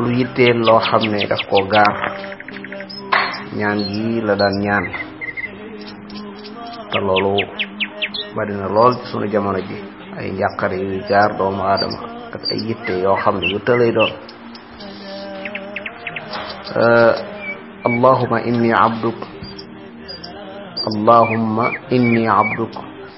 lu yitteel loo xam ne daf koo gaar ñaan gi la daan ñaan te loolu bari na lool ci sunu jamono ji ay njàqare yuy gaar doomu aadama ak ay yitte yoo xam ne yu tëlay doon allahuma inni abduk allahumma inni abduk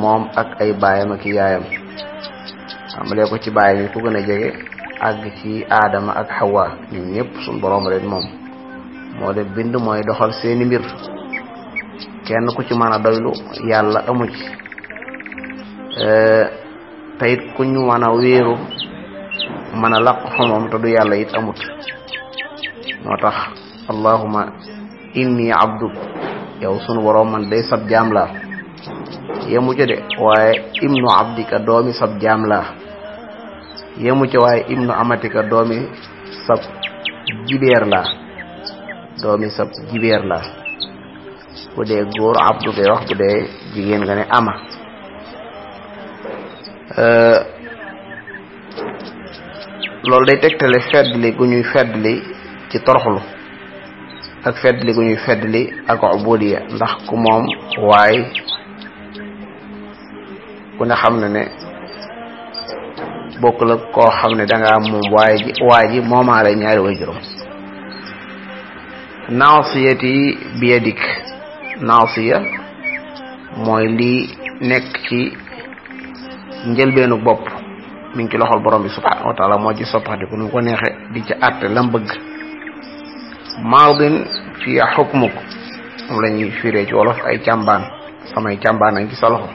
moom ak ay baayam ak yaayam tàmbalee ko ci baayam yi ku gën a jege àgg ci aadama ak xawa ñun ñëpp suñ borom leen moom moo def bind mooy doxal seeni mbir kenn ku ci mën a doylu yàlla amu ci eh, te it ku ñu mën a wéeru mën a làq fa moom te du yàlla it amut moo tax allahuma inni abduk yow sunu borom man day sab jaam laa yemu ca de waaye ibnu abdika doomi sab jaam laa yemu ca waaye ibnu amatika doomi sab jibeer laa doomi sab jibeer laa bu dee góor abdu ngay wax bu dee jigéen nga ne ama euh, loolu day tegtale feddli gu ñuy feddli ci toroxlu ak feddli gu ñuy feddli ak ubudiya ndax ku moom waay ku ne xam na ne bokk la koo xam ne dangaa moom waay ji waay ji moomaale ñaari way juróom naasiyati bi yadik naasiya mooy lii nekk ci njëlbeenu bopp mi ngi ci loxol borom bi subhanahu wa taala moo ci soppaxdiku nu ko neexe di ci àtte lam bëgg maadin fiya xukmuk moom la ñuy firee ci wolof ay càmbaan samay càmbaan a ngi sa loxo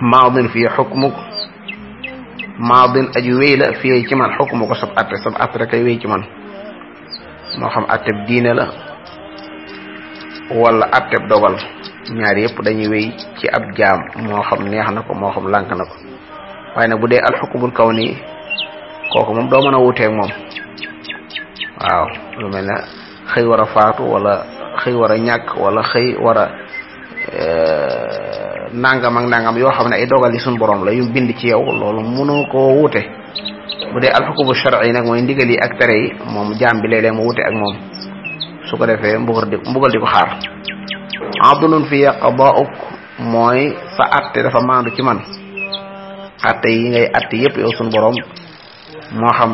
maadin fiya xukmuk maadin aji wéy la fiye ci man xukmuk sab atte sab atte rek ay wéy ci man moo xam atteb diine la wala atteb dogal ñaar yëpp dañuy wéy ci ab jaam moo xam neex na ko moo xam lànk na ko waaye nag bu dee alxukumul kaw nii kooku moom doo mën a wuuteeg moom waaw lu mel ne xëy war a faatu wala xëy war a ñàkk wala xëy war a eh, nangam ak nangam yoo xam ne ay dogal yi suñu borom la yu bind ci yow loolu mënoo koo wuute bu dee alxukumu shar'i nag mooy ndigal yi ak tere yi moom jaam bi léeg-léeg mu wuute ak moom su ko defee mbugal di mbugal di ko xaar adulun fi yaqdaa'uk mooy sa atte dafa maandu ci man atte yi ngay atte yépp yow suñu borom moo xam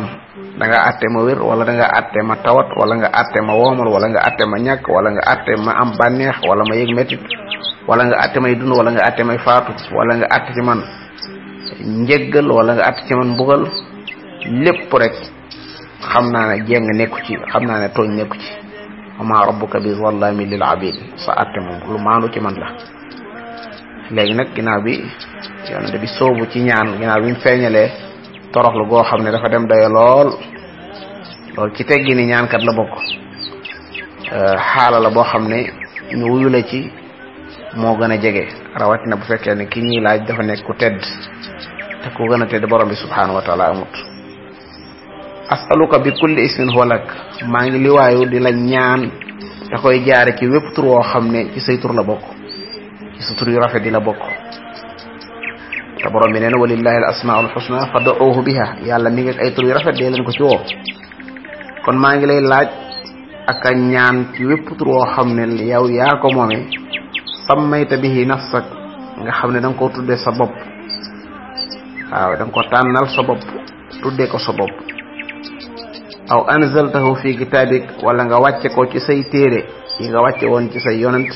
da nga atte ma wér wala da nga atte ma tawat wala nga atte ma woomal wala nga atte ma ñàkk wala nga atte ma am bànneex wala ma yëg métit wala nga atte may dund wala nga atte may faatu wala nga atte ci man njëggal wala nga atte ci man mbugal lépp rek xam naa ne jeng nekku ci xam naa ne tooñ nekku ci wa ma rabbuka bi zallami lil abid sa atte moom lu maandu ci man la léegi nag ginnaaw bi yonente bi soobu ci ñaan ginnaaw bi mu feeñalee toroxlu goo xam ne dafa dem dayo lool loolu ci teggi ni ñaankat la bokk euh, xaala la boo xam ne ñu wuyu la ci moo gën a jege rawatina bu fekkee ne ki ñuy laaj dafa nekk ku tedd te ku gën a tedd borom bi subhanahu wa taala amut asaluka bi kulli ismin huwa lak maa ngi liwaayu di la ñaan da koy jaare ci wépp tur woo xam ne ci say tur la bokk ci sa tur yu rafet di la bokk te borom bi nee na walillahi al asmaul husna fad'uhu biha yàlla mi ngi ay tur yu rafet dee leen ko ci woo kon maa ngi lay laaj ak a ñaan ci wépp tur woo xam ne yow yaa ko moome sammayta bihi nafsak nga xam ne da nga koo tuddee sa bopp waaw da nga ko tànnal sa bopp tuddee ko sa bopp aw anzaltahu fi kitaabik wala nga wàcce ko ci say téere yi nga wàcce woon ci say yonent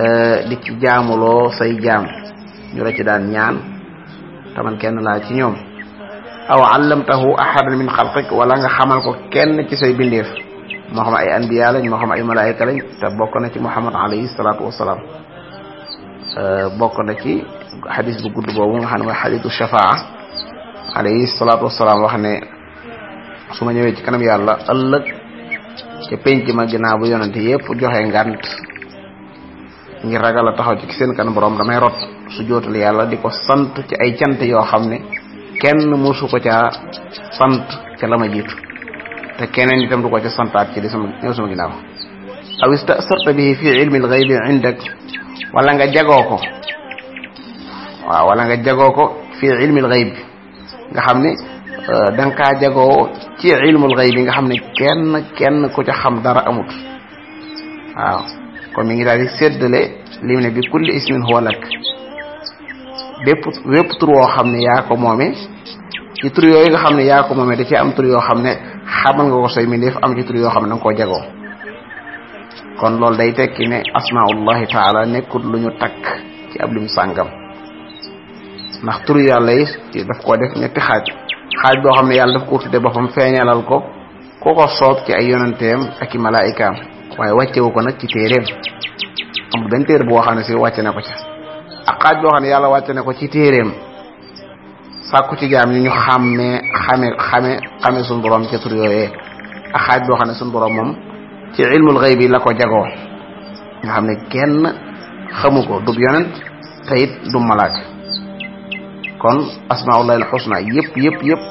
eh, di ci jaamuloo say jaam ñu la ci daan ñaan taman kenn laa ci ñoom aw allamtahu ahadan min xalqik wala nga xamal ko kenn ci say bindeef moo xam ay anbiya lañ moo xam ay malaayika lañ te bokk na ci muhammad alayhi salaatu wasalaam bokk na ci xadis bu gudd boobu nga xam ne mooy xadisu shafaa alayhi salaatu wasalaam wax ne su ma ñëwee ci kanam yàlla ëllëg ca penc ma ginnaaw bu yonante yépp joxe ngant ngir ragal a taxaw ci seen kanam borom damay rot su jootul yàlla di ko sant ci ay cant yoo xam ne kenn mosu ko caa sant ca la ma jiitu te keneen itam du ko ca santaat ci li sama ñëw sama ginnaaw aw istasarta bihi fi ilmi alxaybi indak wala nga jagoo ko waaw wala nga jagoo ko fi ilmi alxaybi nga xam ne euh, da nga kaa jagoo ci ilmu alxaybi nga xam ne kenn kenn ku ca xam dara amut waaw kon mi ngi daal di séddale lim ne bi kulli ismin huwa lak bépp wépp tur woo xam ne yaa ko moome ci tur yooyu nga xam ne yaa ko moomee da ci am tur yoo xam ne xamal nga ko say mbindeef am ci tur yoo xam ne danga koo jagoo kon loolu day tekki ne asmaullahi taala nekkul lu ñu takk ci ab lim sàngam ndax tur yàlla yi ci daf koo def ñetti xaaj xaaj boo xam ne yàlla daf ko tudde boppam feeñalal ko ku ko soob ci ay yonanteem ak i malaayikaam waaye wàccewu ko nag ci téeréem amul benn téere boo xam ne si wàcce na ko ca ak xaaj boo xam ne yàlla wàcce na ko ci téeréem sàkku ci jaam yi ñu xàmmee xame xame xame suñu borom ci tur yooyee ak xaaj boo xam ne suñu borom moom ci ilmul xëy bi la ko jagoo nga xam ne kenn xamu ko du yonent te it du malaak kon asmaullahi al xusna yëpp yëpp yëpp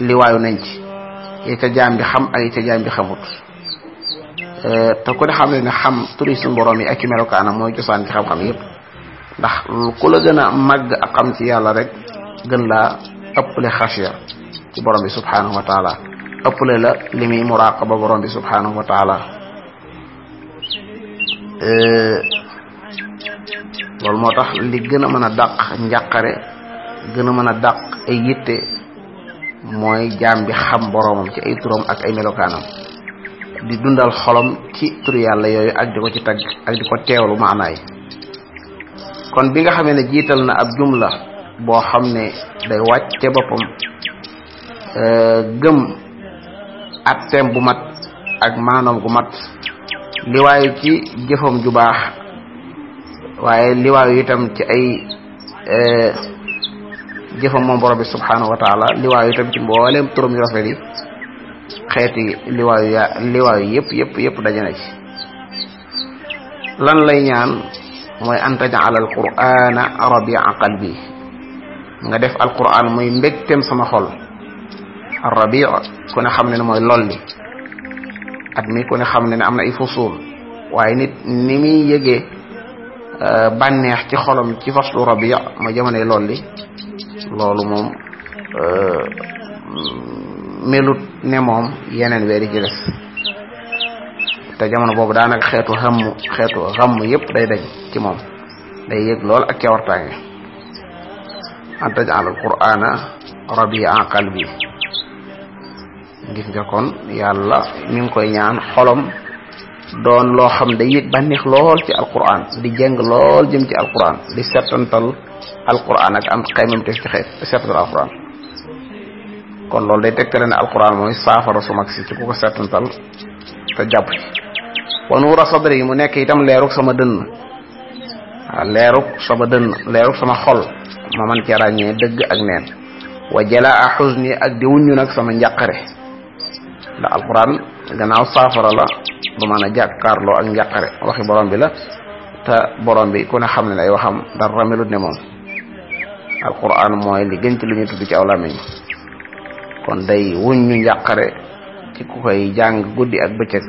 liwaayu nañ ci yi ca jaam bi xam ak yi ca jaam bi xamut te ku ne xam ne ne xam turi suñu borom yi ak ci melokaanam mooy cosaan ci xam-xam yëpp ndax ku la gën a màgg ak xam ci yàlla rek gën laa ëpple xasiya ci borom bi subhanahu wa taala ëpple la li muy muraqaba borom bi subhanahu wa taala eh, loolu moo tax li gën a mën a dàq njàqare gën a mën a dàq ay yitte mooy jaam bi xam boroomam ci ay turam ak ay melokaanam di dundal xolom ci turu yàlla yooyu ak di ko ci tagg ak di ko teewlu maanaay kon bi nga xamee ne jiital na ab jumla boo xam ne day wàcce boppam euh, gëm at seem bu mat ak maanoom gu mat liwaayu ci jëfam ju baax waaye liwaayu itam ci ay eh, jëfam moom borom bi subhanahu wa taala liwaayu itam ci mbooleem turam yu rafet yi xeeti liwaayu ya liwaayu yëpp yëpp yëpp daje na ci lan lay ñaan mooy an tajal al qurana rabia qalbi nga def al quran muy mbégtem sama xol ar rabia ku ne xam ne ne mooy lool li at mi ku ne xam ne ne am na ay fusuul waaye nit ni muy yëgee euh, bànneex ci xolam ci faslu rabia ma jamonoy lool li loolu moom euh, melut ne moom yeneen weer yi ci des te jamono boobu daanaka xeetu xamm xeetu xamm yépp day dañ ci moom day yëg lool ak cawartaange an tajal al qur'ana rabia qalbi gis nga kon yàlla mi ngi koy ñaan xolom doon loo xam day yëg bànneex lool ci alquran di jeng lool jëm ci alquran di settantal alquran ak am xaymam te ci xeet settantal alquran kon loolu day tegtale ne alquran mooy saafara su mag si ci ku ko settantal te jàpp ci wa nuura sadri yi mu nekk itam leeruk sama dënn waaw leeruk sama dënn leeruk sama xol ma man cee ràññee dëgg ak neen wa jalaa xuzni ak di wuññu nag sama njàqare ndax alquran gannaaw saafara la ba mën a jàkkaarloo ak njàqare waxi borom bi la te borom bi ku ne xam ne ay waxam dara melut ne moom alquran mooy li gën ci lu ñu tudd ci aw làmmiñ kon day wuññu njàqare ci ku koy jàng guddi ak bëccëg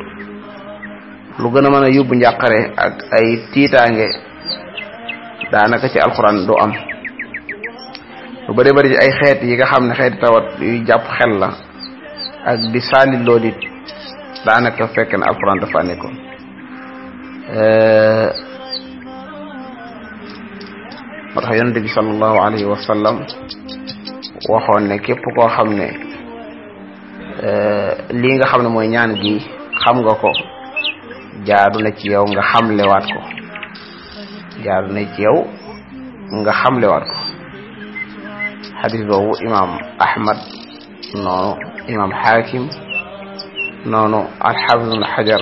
lu gën a mën a yóbbu njàqare ak ay tiitaange daanaka ci alquran du am lu bari bari ci ay xeet yi nga xam ne xeeti tawat yuy jàpp xel la ak di saalit loo nit daanaka fekk na alxuraan dafa nekkoon eh, moo tax yonente bi sallallahu alayhi wa sallam waxoon ne képp koo xam ne eh, lii nga xam ne mooy ñaan gi xam nga ko jaadu na ci yow nga xamlewaat ko jaar na ci yow nga xamle waat ko xadis boobu imaam ahmad noonu imaam xaakim noonu alxaafis ibn xajar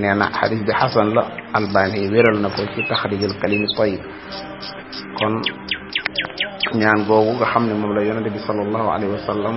nee na xadis bi xasan la albani wéral na ko ci taxrijul kalimi tayib kon ñaan googu nga xam ne moom la yonente bi sallallahu alayhi wa sallam